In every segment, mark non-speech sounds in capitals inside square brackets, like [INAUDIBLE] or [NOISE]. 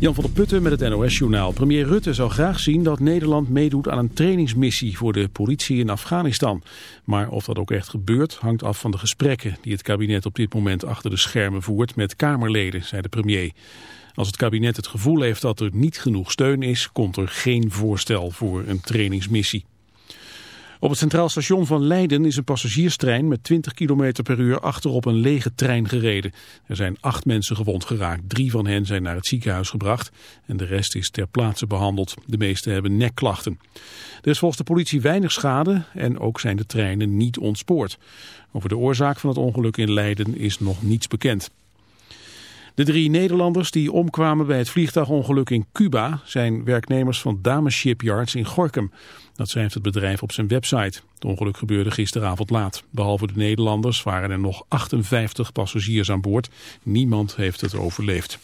Jan van der Putten met het NOS-journaal. Premier Rutte zou graag zien dat Nederland meedoet aan een trainingsmissie voor de politie in Afghanistan. Maar of dat ook echt gebeurt hangt af van de gesprekken die het kabinet op dit moment achter de schermen voert met Kamerleden, zei de premier. Als het kabinet het gevoel heeft dat er niet genoeg steun is, komt er geen voorstel voor een trainingsmissie. Op het Centraal Station van Leiden is een passagierstrein met 20 km per uur achterop een lege trein gereden. Er zijn acht mensen gewond geraakt. Drie van hen zijn naar het ziekenhuis gebracht en de rest is ter plaatse behandeld. De meeste hebben nekklachten. Er is volgens de politie weinig schade en ook zijn de treinen niet ontspoord. Over de oorzaak van het ongeluk in Leiden is nog niets bekend. De drie Nederlanders die omkwamen bij het vliegtuigongeluk in Cuba zijn werknemers van Dames Shipyards in Gorkum. Dat schrijft het bedrijf op zijn website. Het ongeluk gebeurde gisteravond laat. Behalve de Nederlanders waren er nog 58 passagiers aan boord. Niemand heeft het overleefd.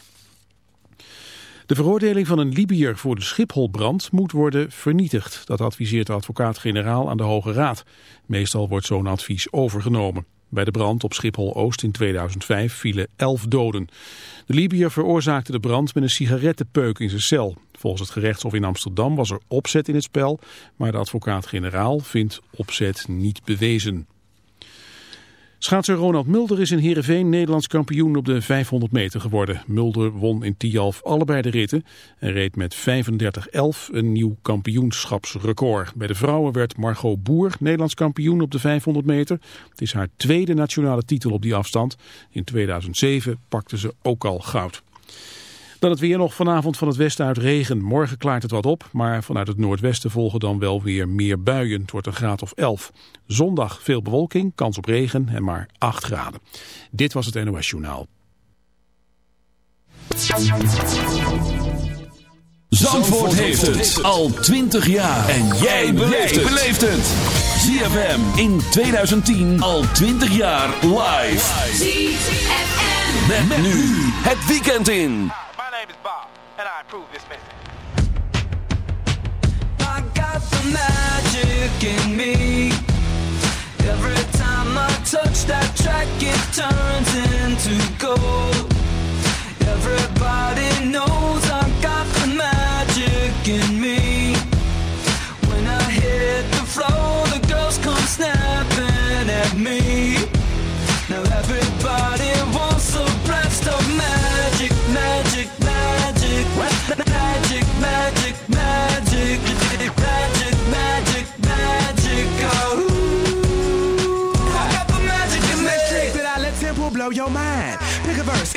De veroordeling van een Libiër voor de Schipholbrand moet worden vernietigd. Dat adviseert de advocaat-generaal aan de Hoge Raad. Meestal wordt zo'n advies overgenomen. Bij de brand op Schiphol-Oost in 2005 vielen 11 doden. De Libiër veroorzaakte de brand met een sigarettenpeuk in zijn cel. Volgens het gerechtshof in Amsterdam was er opzet in het spel, maar de advocaat-generaal vindt opzet niet bewezen. Schaatser Ronald Mulder is in Heerenveen Nederlands kampioen op de 500 meter geworden. Mulder won in Tialf allebei de ritten en reed met 35-11 een nieuw kampioenschapsrecord. Bij de vrouwen werd Margot Boer Nederlands kampioen op de 500 meter. Het is haar tweede nationale titel op die afstand. In 2007 pakte ze ook al goud. Dan het weer nog vanavond van het westen uit regen. Morgen klaart het wat op, maar vanuit het noordwesten volgen dan wel weer meer buien. Het wordt een graad of 11. Zondag veel bewolking, kans op regen en maar 8 graden. Dit was het NOS Journaal. Zandvoort heeft het al 20 jaar. En jij beleeft het. ZFM in 2010 al 20 jaar live. ZFM. Met, nu het weekend in. Name is Bob, and I approve this message. I got the magic in me. Every time I touch that track, it turns into gold. Everybody knows I got the magic in me. When I hit the floor, the girls come snapping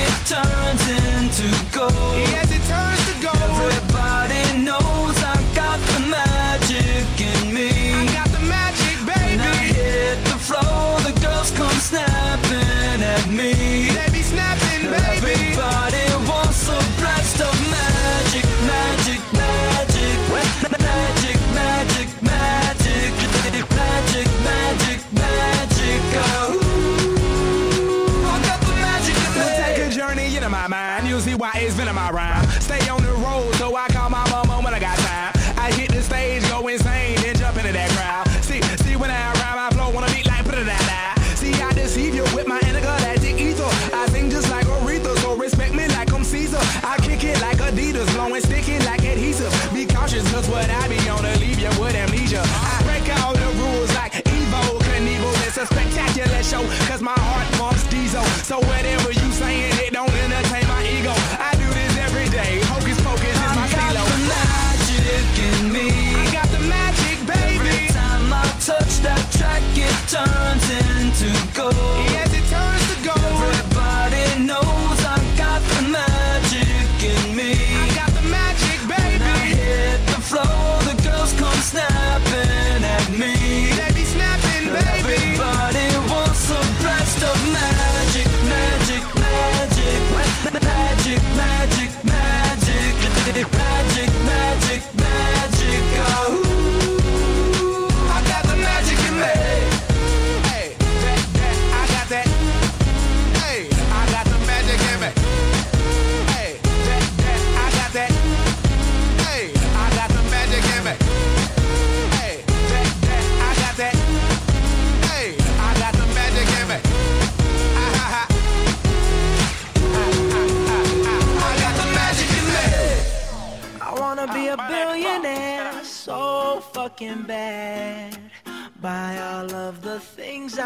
it turns into gold. Yes, it turns to gold.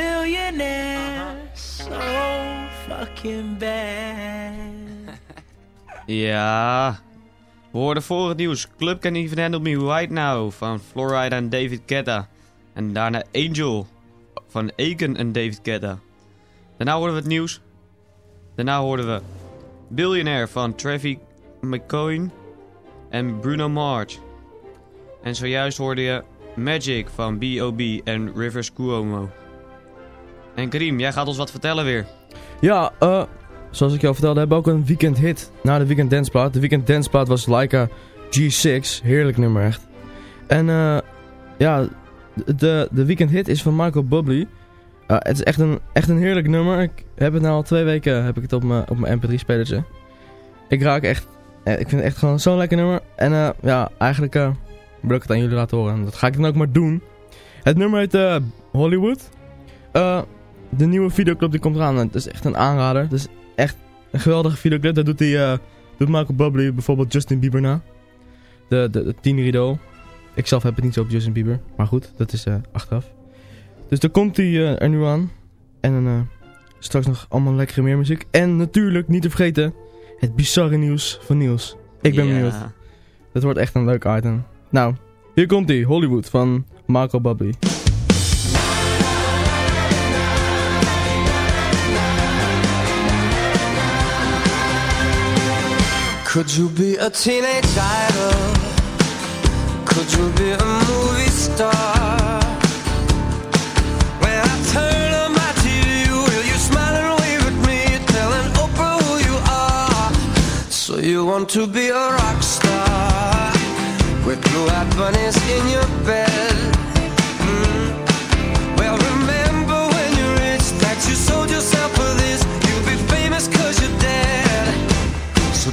billionaire so fucking bad. [LAUGHS] Ja. We hoorden voor het nieuws. Club Can Even Handle Me Right Now van Florida en David Guetta. En daarna Angel van Aiken en David Guetta. Daarna hoorden we het nieuws. Daarna hoorden we Billionaire van Travis McCoy en Bruno Mars. En zojuist hoorde je Magic van B.O.B. en Rivers Cuomo. En Karim, jij gaat ons wat vertellen weer. Ja, eh, zoals ik jou vertelde, hebben we ook een weekend hit na de weekend danceplaat. De weekend danceplaat was Laika G6, heerlijk nummer echt. En eh, ja, de, de weekend hit is van Michael Bublé. Uh, het is echt een, echt een heerlijk nummer. Ik heb het nu al twee weken heb ik het op mijn, op mijn mp3-spelertje. Ik raak echt... eh, Ik vind het echt gewoon zo'n lekker nummer. En eh, ja, eigenlijk eh, wil ik het aan jullie laten horen. En dat ga ik dan ook maar doen. Het nummer heet eh, Hollywood. Eh, de nieuwe videoclip die komt eraan. Het is echt een aanrader. Het is echt een geweldige videoclip. Daar doet, hij, eh, doet Michael Bublé bijvoorbeeld Justin Bieber na. De, de, de tieneridool. Ik zelf heb het niet zo op Justin Bieber. Maar goed, dat is eh, achteraf. Dus daar komt hij eh, er nu aan. En dan straks nog allemaal lekkere meer muziek. En natuurlijk, niet te vergeten, het bizarre nieuws van Niels. Ik ben benieuwd. Dat wordt echt een leuk item. Nou, hier komt hij. Hollywood van Michael Bublé. Could you be a teenage idol? Could you be a movie star? When I turn on my TV, will you smile and wave at me, telling Oprah who you are? So you want to be a rock star with blue-eyed bunnies in your bed? Mm. Well, remember when you're rich that you sold yourself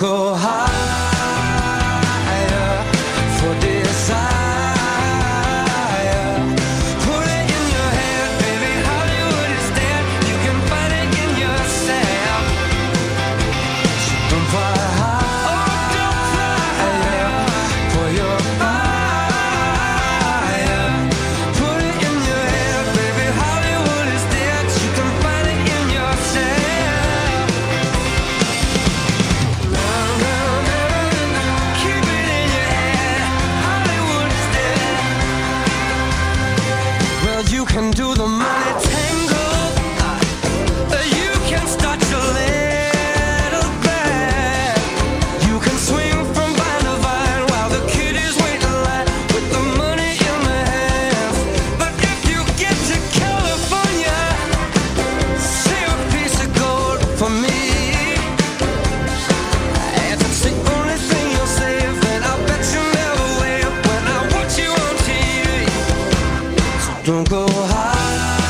go high. Don't go high.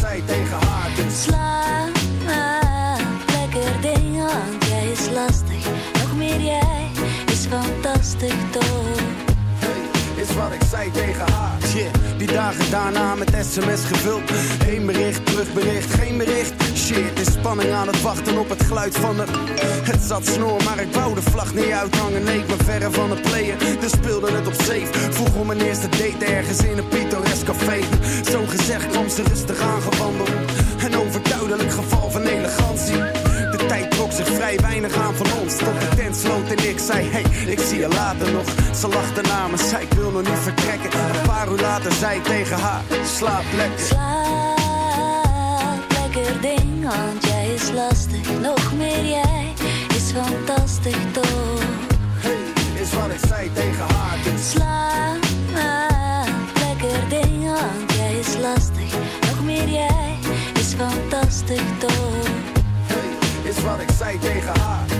Zei tegen haar, dus Slaap lekker ding, want jij is lastig. Nog meer jij is fantastisch toch. Hey, is wat ik zei tegen haar. Shit, die dagen daarna met sms gevuld. Heen bericht, terugbericht, geen bericht. In spanning aan het wachten op het geluid van de... Het zat snor, maar ik wou de vlag niet uithangen. Nee, ik ben verre van het playen, dus speelde het op safe. Vroeg om mijn eerste date ergens in een pittoresk café. Zo gezegd kwam ze rustig aangewandeld. Een overduidelijk geval van elegantie. De tijd trok zich vrij weinig aan van ons. Tot de tent sloot en ik zei: Hey, ik zie je later nog. Ze lachte na me, zei: Ik wil nog niet vertrekken. Een paar uur later zei tegen haar: Slaap lekker. Lekker ding, want jij is lastig. Nog meer jij is fantastisch toch. Hey, is wat ik zei tegen haar. Dus Slaap lekker ding, want jij is lastig. Nog meer jij is fantastisch toch. hey, is wat ik zei tegen haar.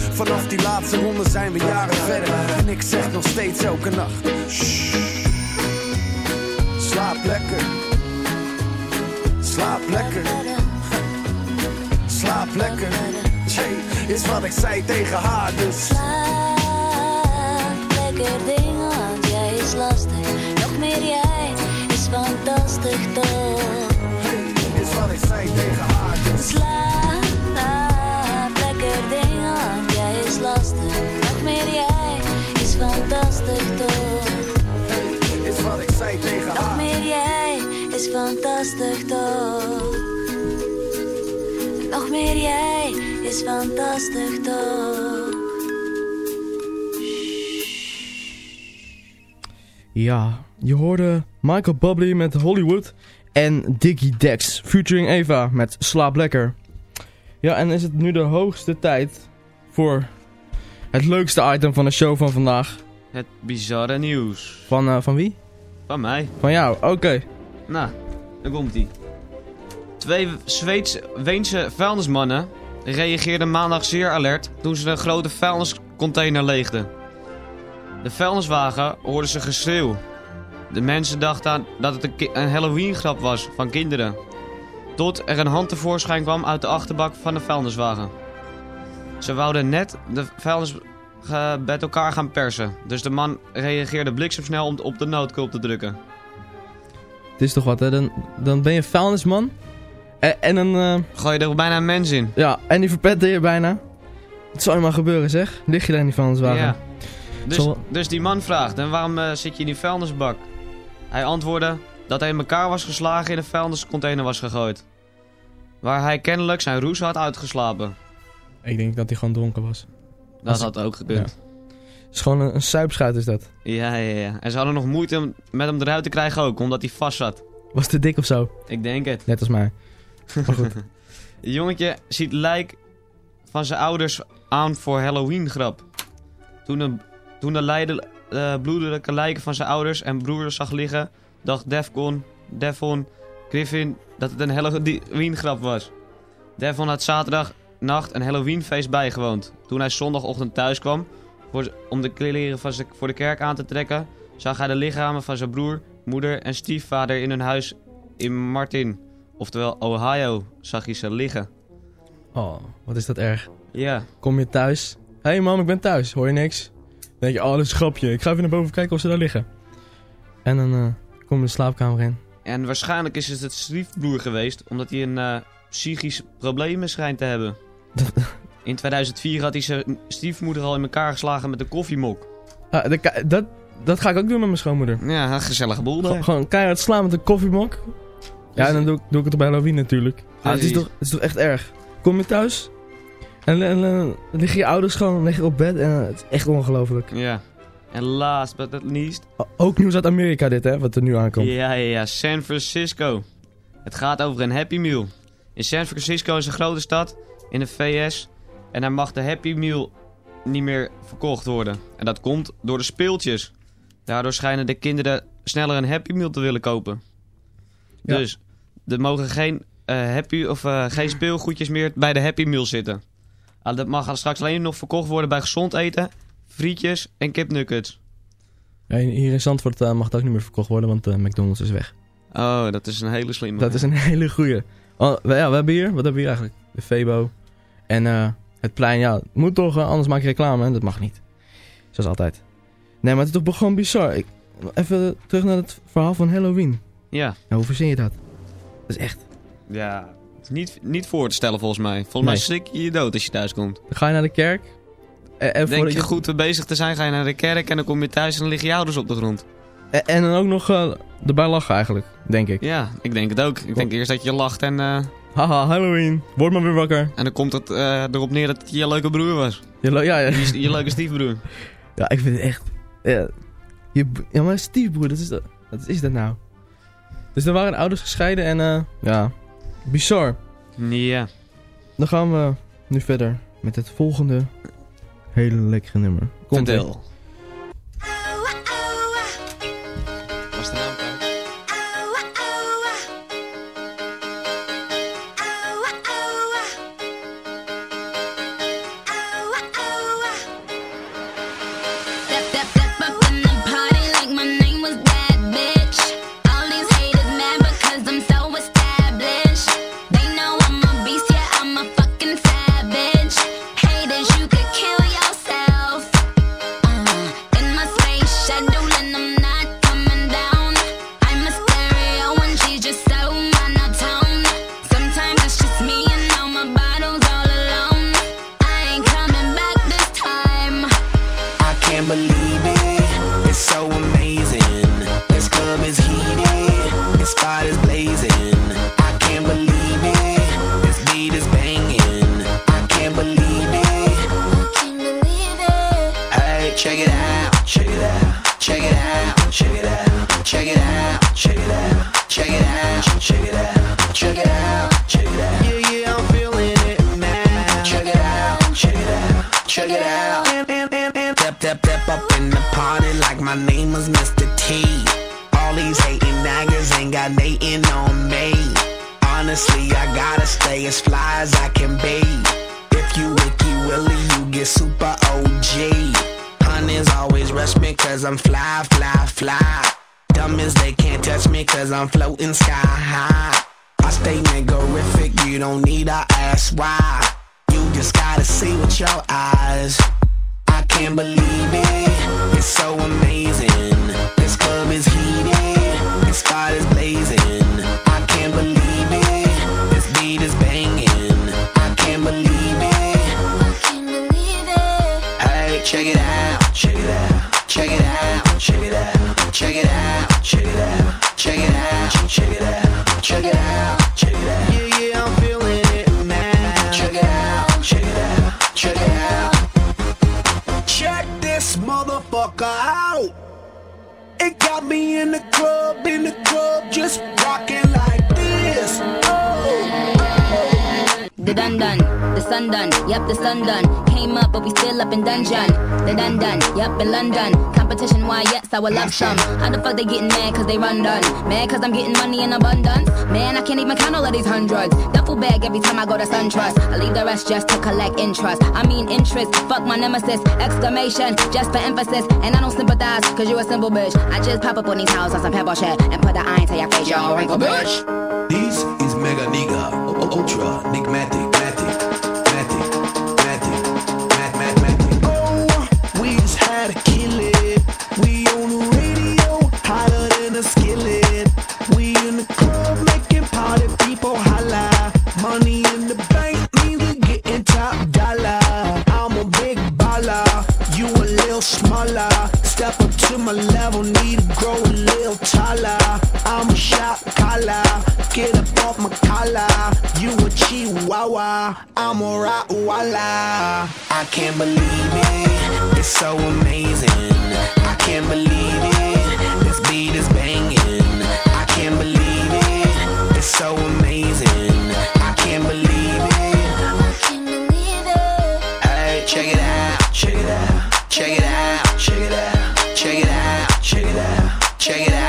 Vanaf die laatste ronde zijn we jaren verder. En ik zeg nog steeds elke nacht. "Shh, Slaap lekker. Slaap lekker. Slaap lekker. Jay, is wat ik zei tegen haar, dus. Slaap lekker ding, want jij is lastig. Nog meer jij is fantastisch toch. Is wat ik zei tegen haar, dus. Slaap Nog meer jij is fantastisch toch. Nog meer jij is fantastisch toch. Ja, je hoorde Michael Bublé met Hollywood en Diggy Dex featuring Eva met Slaap Lekker. Ja, en is het nu de hoogste tijd voor het leukste item van de show van vandaag. Het bizarre nieuws. Van, eh, van wie? Van mij. Van jou, oké. Nou, daar komt ie. Twee Zweedse, Weense vuilnismannen reageerden maandag zeer alert toen ze een grote vuilniscontainer leegden. De vuilniswagen hoorde ze geschreeuw. De mensen dachten dat het een, een Halloween-grap was van kinderen. Tot er een hand tevoorschijn kwam uit de achterbak van de vuilniswagen. Ze wouden net de vuilnis met elkaar gaan persen. Dus de man reageerde bliksemsnel om op de noodknop te drukken. Het is toch wat, hè? Dan, dan ben je vuilnisman. En, en dan, eh, Gooi je er bijna een mens in. ja, en die verpette je bijna. Het zou je maar gebeuren, zeg. Lig je daar in die vuilniswagen? Ja. Dus, Zal- dus die man vraagt, en waarom eh, zit je in die vuilnisbak? Hij antwoordde dat hij in elkaar was geslagen in een vuilniscontainer was gegooid. Waar hij kennelijk zijn roes had uitgeslapen. Ik denk dat hij gewoon dronken was. Dat had ook gekund. Het is gewoon een, een suipschuit is dat. Ja. Ja, ja, En ze hadden nog moeite om met hem eruit te krijgen ook, omdat hij vast zat. Was te dik of zo? Ik denk het. Net als mij. Maar goed. [LAUGHS] Het jongetje ziet lijk van zijn ouders aan voor Halloween grap. Toen de, toen de lijden, eh, bloedelijke lijken van zijn ouders en broers zag liggen, dacht Defcon, Devon, Griffin dat het een Halloween grap was. Devon had zaterdagnacht een Halloweenfeest bijgewoond. Toen hij zondagochtend thuis kwam voor, om de kleren van zijn, voor de kerk aan te trekken, zag hij de lichamen van zijn broer, moeder en stiefvader in hun huis in Martin, oftewel Ohio, zag hij ze liggen. Oh, wat is dat erg. Ja, Kom je thuis? Hé hey mam, ik ben thuis. Hoor je niks? denk je, oh, dat is een grapje. Ik ga even naar boven kijken of ze daar liggen. En dan eh, kom je de slaapkamer in. En waarschijnlijk is het het stiefbroer geweest, omdat hij een eh psychisch probleem schijnt te hebben. [LAUGHS] In 2004 had hij zijn stiefmoeder al in elkaar geslagen met een koffiemok. Ah, dat, dat, dat ga ik ook doen met mijn schoonmoeder. Ja, een gezellige boel daar. Gewoon- Gewoon keihard slaan met een koffiemok. Ja, en dan doe ik, doe ik het bij Halloween natuurlijk. Ah, het, is toch, het is toch echt erg. Kom je thuis en, en, en dan liggen je ouders gewoon liggen op bed en eh, het is echt ongelooflijk. Ja. En last but not least... Ook nieuws uit Amerika dit hè, wat er nu aankomt. Ja, ja, ja. San Francisco. Het gaat over een Happy Meal. In San Francisco is een grote stad in de VS. En daar mag de Happy Meal niet meer verkocht worden. En dat komt door de speeltjes. Daardoor schijnen de kinderen sneller een Happy Meal te willen kopen. Ja. Dus er mogen geen, eh, happy, of, eh, geen speelgoedjes meer bij de Happy Meal zitten. Ah, dat mag straks alleen nog verkocht worden bij gezond eten, frietjes en kipnuggets. Ja, hier in Zandvoort eh, mag het ook niet meer verkocht worden, want McDonald's is weg. Oh, dat is een hele slimme. Dat is een [LAUGHS] hele goeie. Oh, ja, we hebben hier, wat hebben we hier eigenlijk? De Febo. En eh, het plein, ja, moet toch, eh, anders maak je reclame en dat mag niet. Zoals altijd. Nee, maar het is toch gewoon bizar. Ik, even terug naar het verhaal van Halloween. Ja. Ja, hoe verzin je dat? Dat is echt. Ja, is niet, niet voor te stellen volgens mij. Volgens mij schrik je je dood als je thuis komt. Dan ga je naar de kerk. En, en, Denk voordat je goed bezig te zijn, ga je naar de kerk en dan kom je thuis en dan liggen je ouders op de grond. en, en dan ook nog eh, erbij lachen eigenlijk, denk ik. Ja, ik denk het ook. Ik denk eerst dat je lacht en, Haha, Halloween. Word maar weer wakker. en dan komt het eh, erop neer dat het je leuke broer was. Je, ja, ja. Je, je leuke stiefbroer. [LAUGHS] ja, ik vind het echt... Ja, je, ja maar stiefbroer, dat is dat, wat is dat nou? Dus er waren ouders gescheiden en eh, ja, bizar. Ja. Dan gaan we nu verder met het volgende hele lekkere nummer. Komt. Vertel. flow go to SunTrust. I leave the rest just to collect interest. I mean interest, fuck my nemesis. Exclamation, just for emphasis. And I don't sympathize cause you a simple bitch. I just pop up on these houses on some pebble shit and put the iron to your face, yo, wrinkle bitch. This is Mega Nigga, Ultra, Nigmatic, Matic, Matic, Matic, Mat, Mat, Matic. Oh, we just had a kid. I'm a Rottweiler. I can't believe it, it's so amazing. I can't believe it, this beat is banging. I can't believe it, it's so amazing. I can't believe it. Hey, check it out, check it out, check it out, check it out, check it out, check it out, check it out,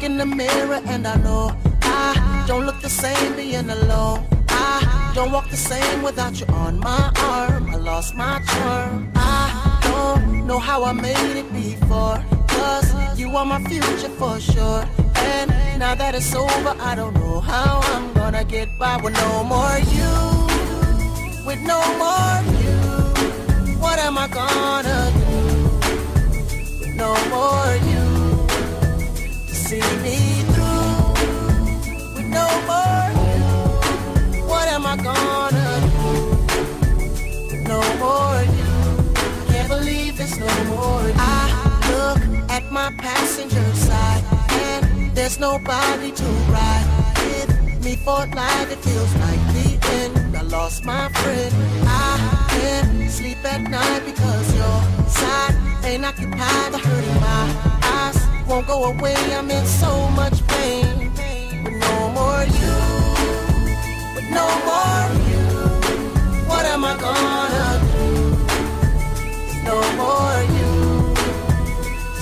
look in the mirror and I know I don't look the same being alone. I don't walk the same without you on my arm. I lost my charm. I don't know how I made it before. Cause you are my future for sure. And now that it's over, I don't know how I'm gonna get by with no more you. With no more you. What am I gonna do? With no more you see me through. With no more you, what am I gonna do? No more you, can't believe there's no more. I look at my passenger side and there's nobody to ride with me for life. It feels like the end. I lost my friend. I can't sleep at night because your side ain't occupied. The hurt in my won't go away. I'm in so much pain. With no more you, with no more you, what am I gonna do? No more you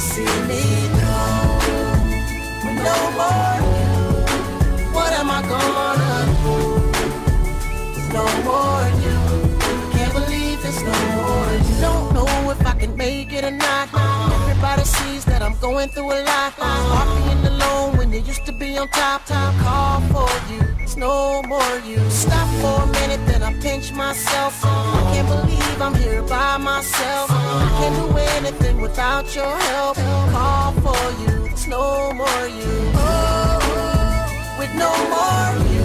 see me through. With no more you, what am I gonna do? No more you, can't believe there's no more you. Don't know if I can make it or not. I'm going through a lot. Hard being alone when you used to be on top. Time call for you. It's no more you. Stop for a minute, then I pinch myself. I can't believe I'm here by myself. I can't do anything without your help. Call for you. It's no more you. Oh, oh with no more you.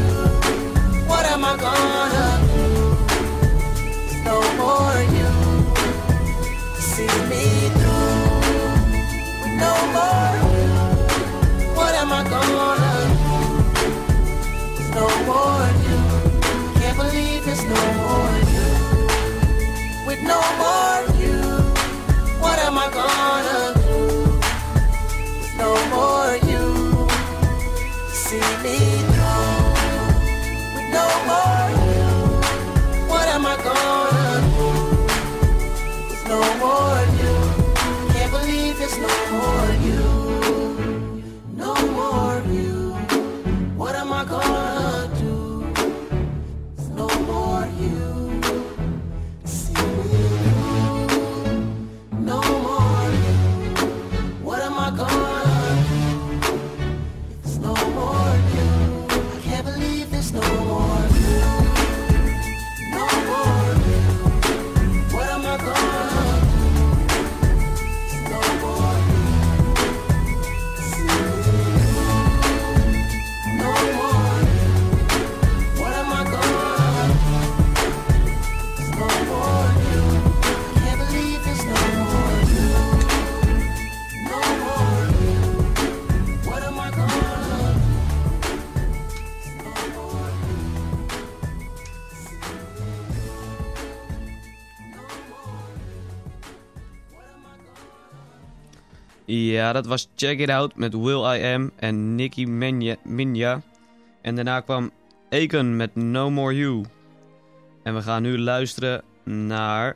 Ja, dat was Check It Out met Will I Am en Minja. Minja. En daarna kwam Aiken met No More You. En we gaan nu luisteren naar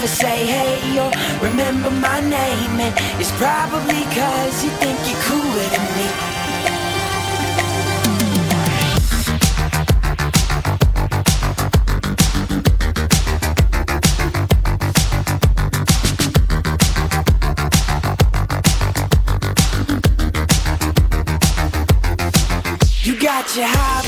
ever say, hey, you'll remember my name. And it's probably cause you think you're cooler than me. your house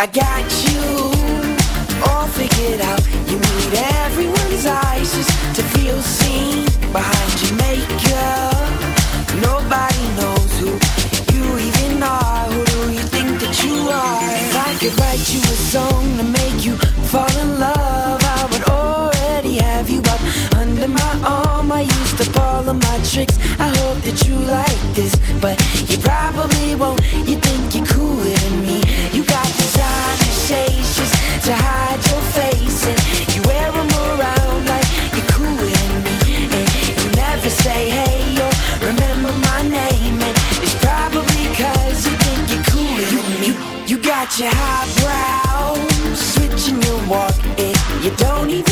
I got you. your high brow, switching your walk, If you don't even.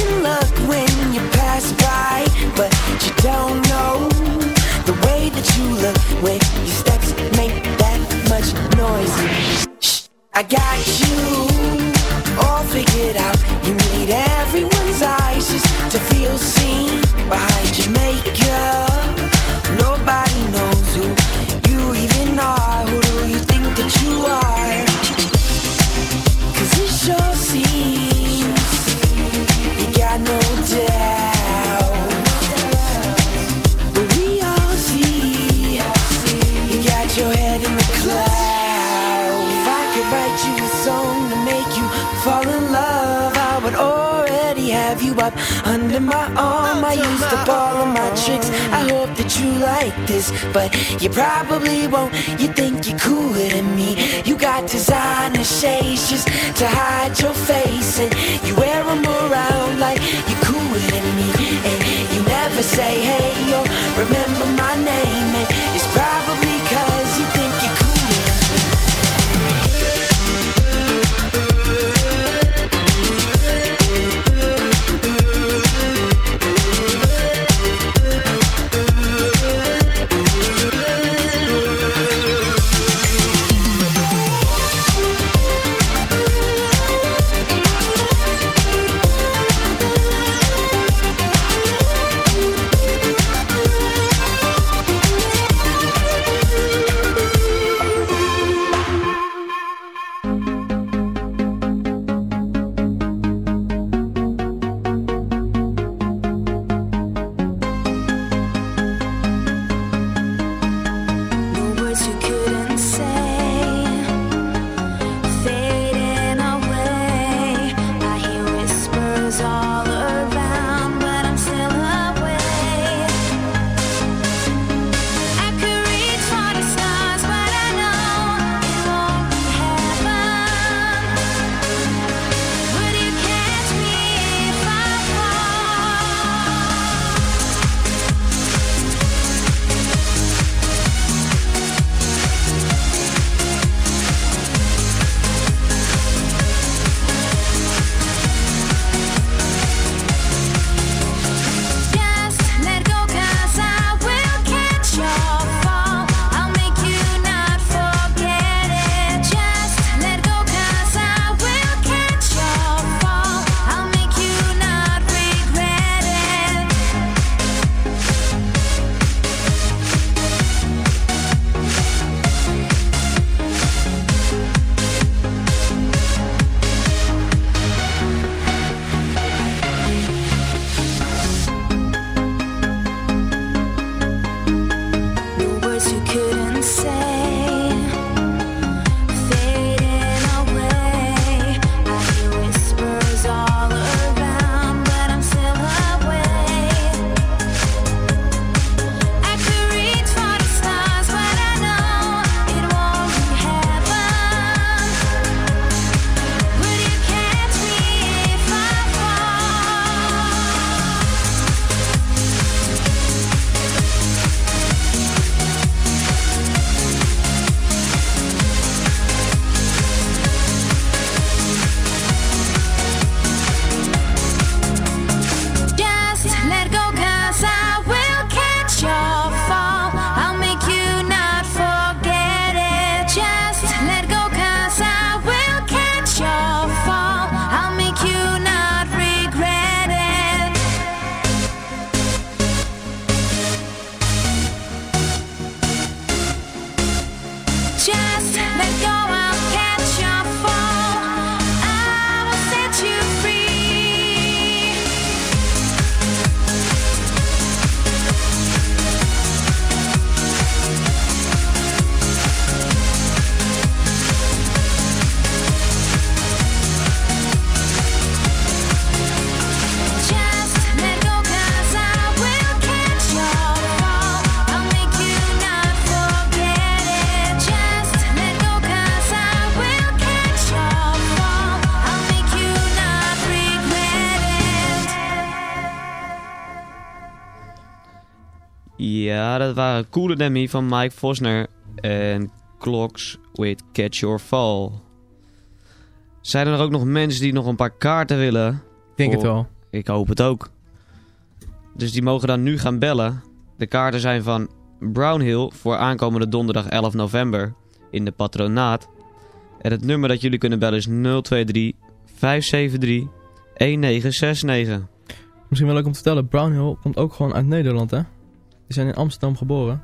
Dat waren Coole Demi van Mike Vosner en Clocks with Catch Your Fall. Zijn er ook nog mensen die nog een paar kaarten willen? Ik denk het wel. Ik hoop het ook. Dus die mogen dan nu gaan bellen. De kaarten zijn van Brownhill voor aankomende donderdag 11 november in de patronaat. En het nummer dat jullie kunnen bellen is 023 573 1969. Misschien wel leuk om te vertellen, Brownhill komt ook gewoon uit Nederland, hè? Die zijn in Amsterdam geboren.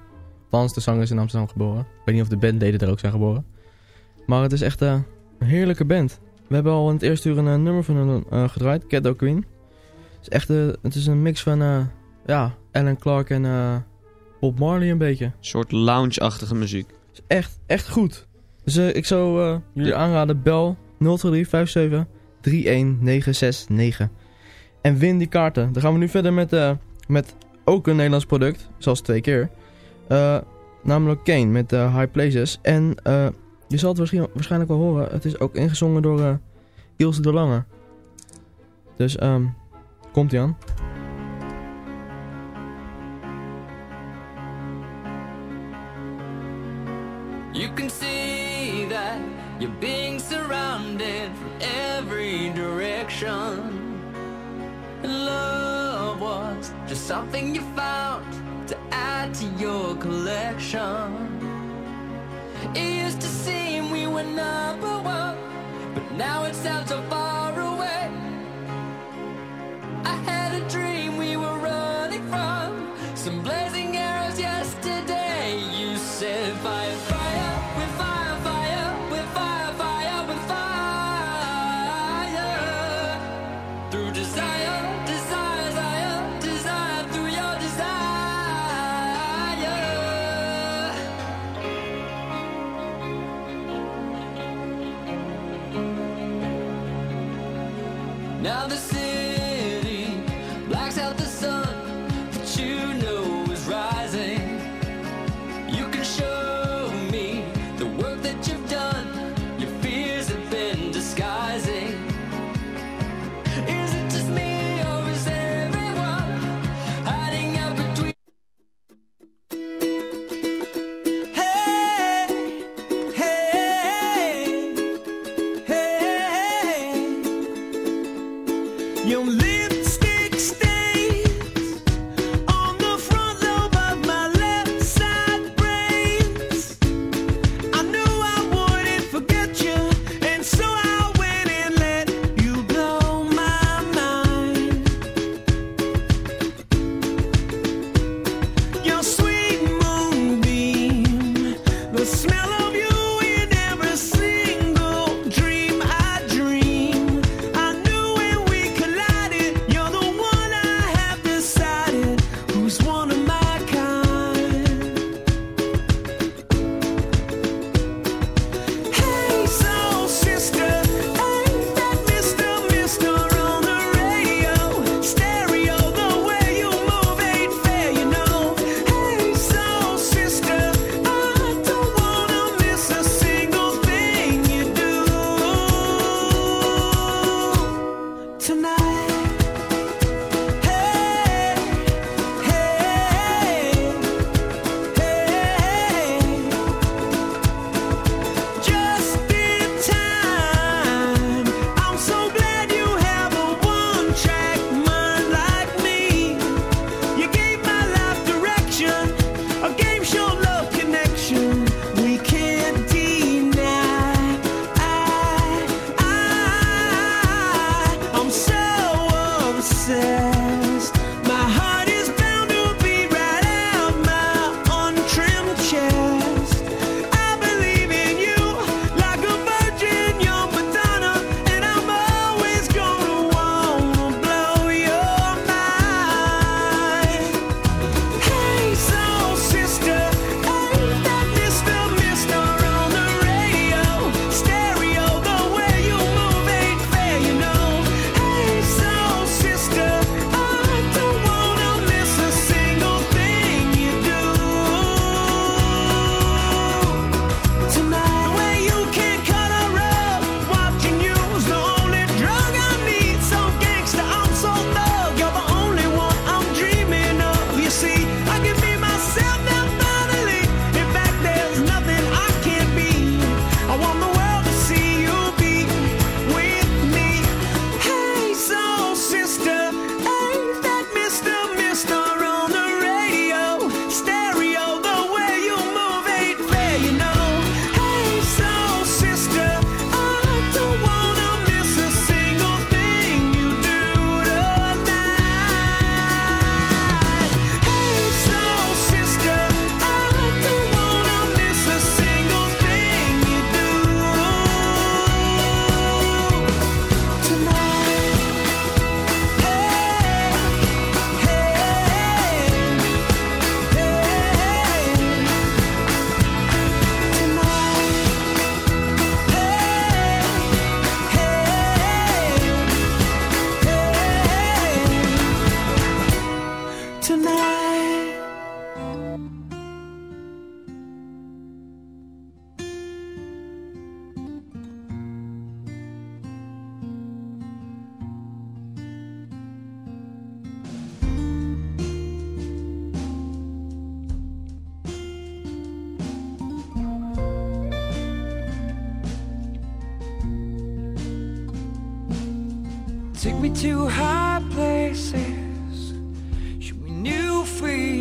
Althans, de zanger is in Amsterdam geboren. Ik weet niet of de bandleden er ook zijn geboren. Maar het is echt eh, een heerlijke band. We hebben al in het eerste uur een eh, nummer van hen eh, gedraaid, Cat Queen. Het is echt het is een mix van ja, Alan Clark en Bob Marley een beetje. Een soort lounge-achtige muziek. Het is echt, echt goed. Dus ik zou jullie aanraden, bel 02357 31969. En win die kaarten. Dan gaan we nu verder met, met ook een Nederlands product, zoals twee keer. Eh, namelijk Kane met eh, High Places. En eh, je zal het waarschijn- waarschijnlijk wel horen, het is ook ingezongen door Ilse de Lange. Dus ehm komt ie aan.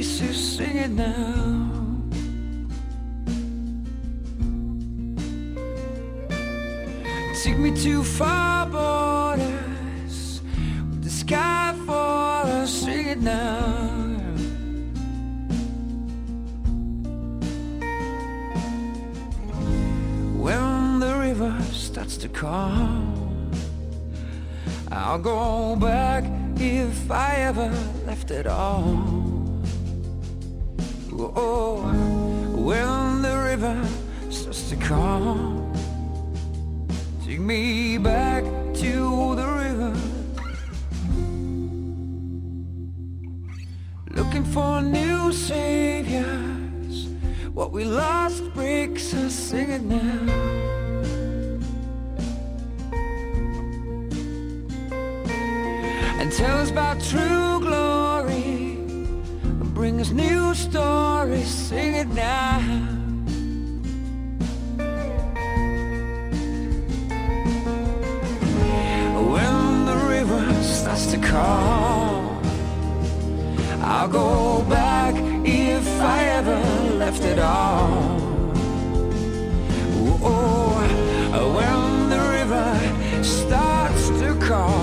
Faces. Sing it now. Take me to far borders. With the sky for us. Sing now. When the river starts to calm, I'll go back if I ever left at all. Oh, when the river starts to calm, take me back to the river. Looking for new saviors. What we lost breaks us, sing it now. And tell us about glory. Us new stories, sing it now. When the river starts to call, I'll go back if I ever left at all. Oh, when the river starts to call,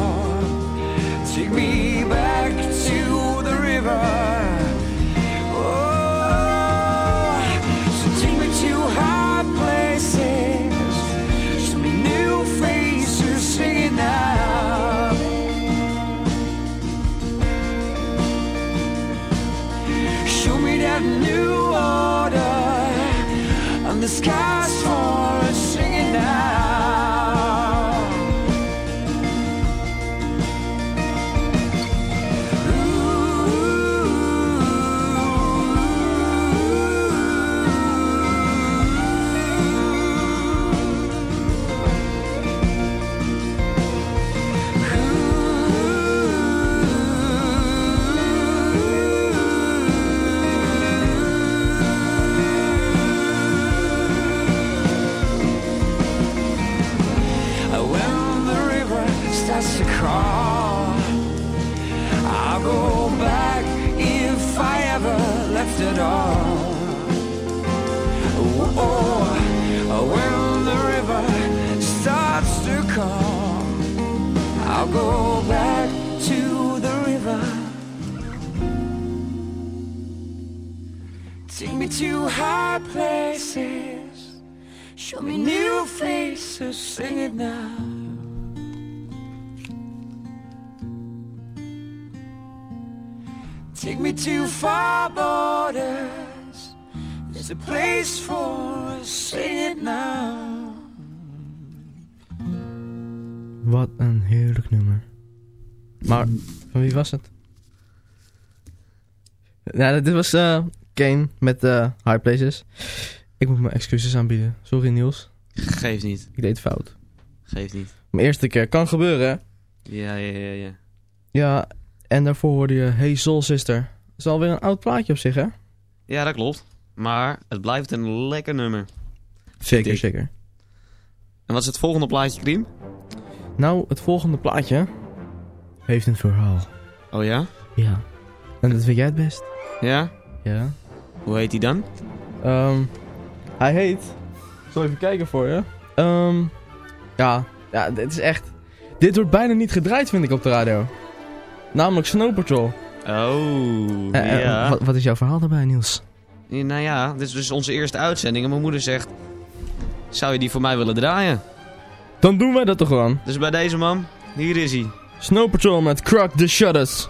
Maar, van wie was het? Nou, dit was eh, Kane met eh High Places. Ik moet mijn excuses aanbieden. Sorry Niels, Geeft niet. ik deed fout. Geeft niet. Mijn eerste keer kan gebeuren. hè? Ja, ja, ja, ja. Ja, en daarvoor hoorde je Hey Soul Sister. Dat is alweer een oud plaatje op zich, hè? Ja, dat klopt. Maar het blijft een lekker nummer. Zeker, zeker. En wat is het volgende plaatje, Kriem? Nou, het volgende plaatje heeft een verhaal. Oh ja? Ja. En dat weet jij het best. Ja? Ja. Hoe heet die dan? Ehm, hij heet... Ik zal even kijken voor je. Ehm, ja, ja, dit is echt... Dit wordt bijna niet gedraaid, vind ik, op de radio. Namelijk Snow Patrol. Oh, Eh, eh, ja. wat, wat is jouw verhaal daarbij, Niels? Ja, Nou ja, dit is dus onze eerste uitzending. En mijn moeder zegt... Zou je die voor mij willen draaien? Dan doen wij dat toch gewoon. Dus bij deze man, hier is hij. Snow Patrol met Crack the Shutters.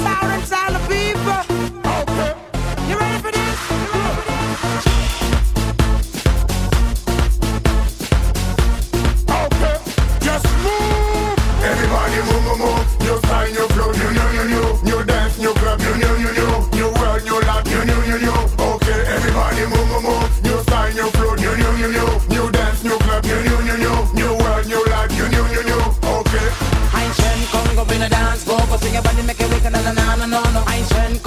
I'm sorry. Einstein,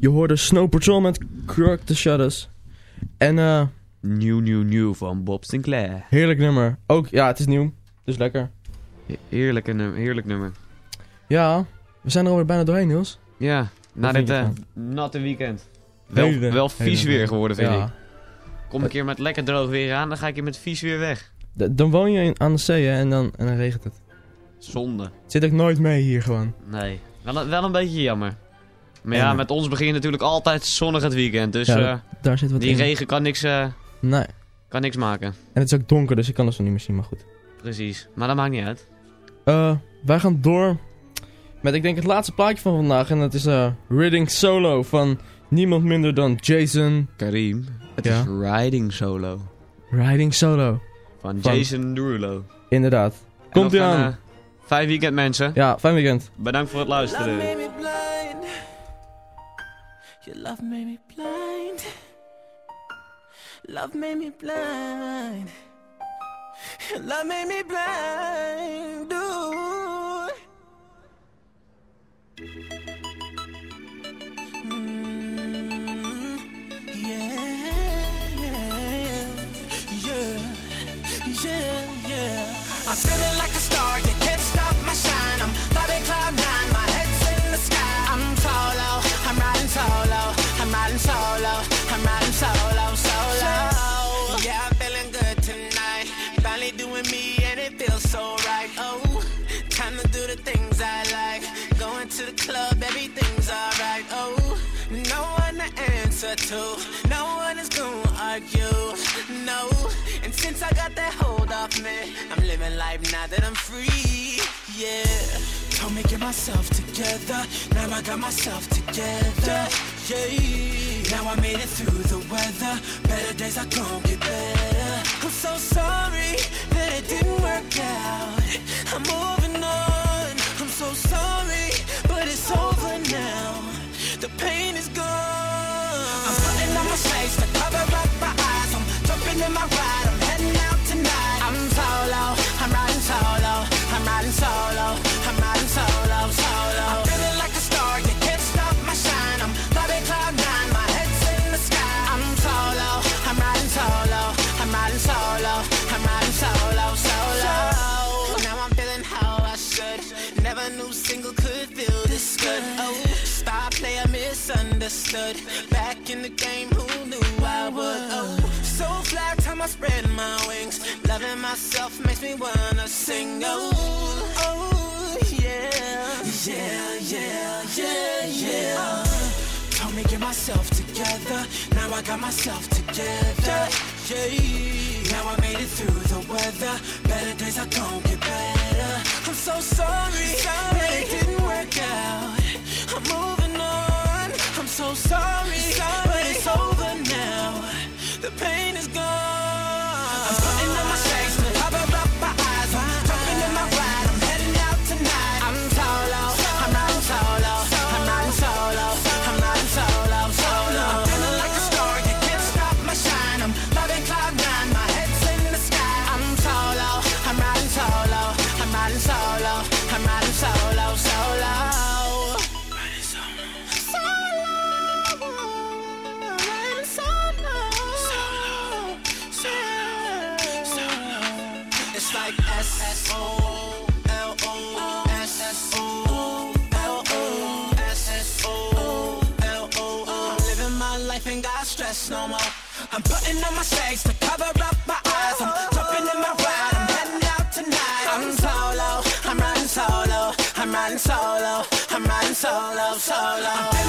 Je hoorde Snow Patrol met Crook the Shadows. En eh, Nieuw, nieuw, nieuw van Bob Sinclair. heerlijk nummer. Ook, ja, het is nieuw. Dus lekker. He- Heerlijke nummer, heerlijk nummer. Ja, we zijn er alweer bijna doorheen, Niels. Ja, na dit eh, ervan? natte weekend. Wel, Hele- wel vies hele- weer geworden, vind ja. ik. Kom een keer met lekker droog weer aan, dan ga ik je met vies weer weg. D- dan woon je in, aan de zee hè, en dan, en dan regent het. Zonde. Zit ook nooit mee hier gewoon. Nee, wel, een- wel een beetje jammer. Maar En, ja, met ons begin je natuurlijk altijd zonnig het weekend. Dus Ja, eh, Daar zit wat die in. regen kan niks, eh, Nee. kan niks maken. En het is ook donker, dus ik kan dat zo niet meer zien, maar goed. Precies. Maar dat maakt niet uit. Eh, wij gaan door met, ik denk, het laatste plaatje van vandaag. En dat is eh Ridding Solo van niemand minder dan Jason Karim, het Ja. is Riding Solo. Riding Solo. Van, Van- Jason Derulo. Inderdaad. Komt ie aan. Fijn weekend mensen. Ja, fijn weekend. Bedankt voor het Love luisteren. Your love made me blind. Love made me blind. Your love made me blind. No one is gonna argue. No, and since I got that hold off me, I'm living life now that I'm free. Yeah, told me get myself together. Now I got myself together. Yeah, now I made it through the weather. Better days are gonna get better. I'm so sorry that it didn't work out. I'm moving on. I'm so sorry, but it's over now. The pain misunderstood. Back in the game, who knew I would? Oh, so fly time I spread my wings. Loving myself makes me wanna sing. Oh, oh, yeah, yeah, yeah, yeah, yeah. Told me get myself together. Now I got myself together. Yeah. Now I made it through the weather. Better days are gonna get better. I'm so sorry, that it didn't work out. I'm moving so sorry, but it's over now. The pain putting on my shades to cover up my eyes. I'm jumping in my ride. I'm heading out tonight. I'm solo. I'm riding solo. I'm riding solo. I'm riding solo, solo.